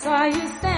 saw you stand.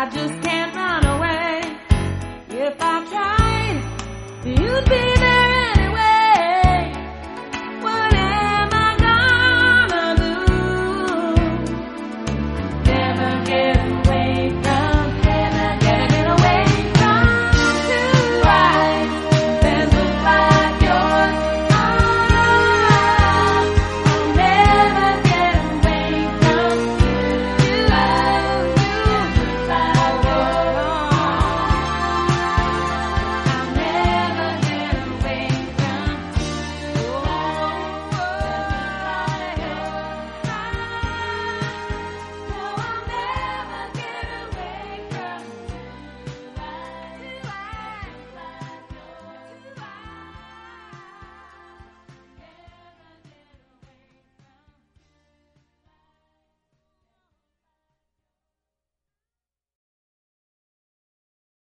I just can't run away. If I tried, you'd be.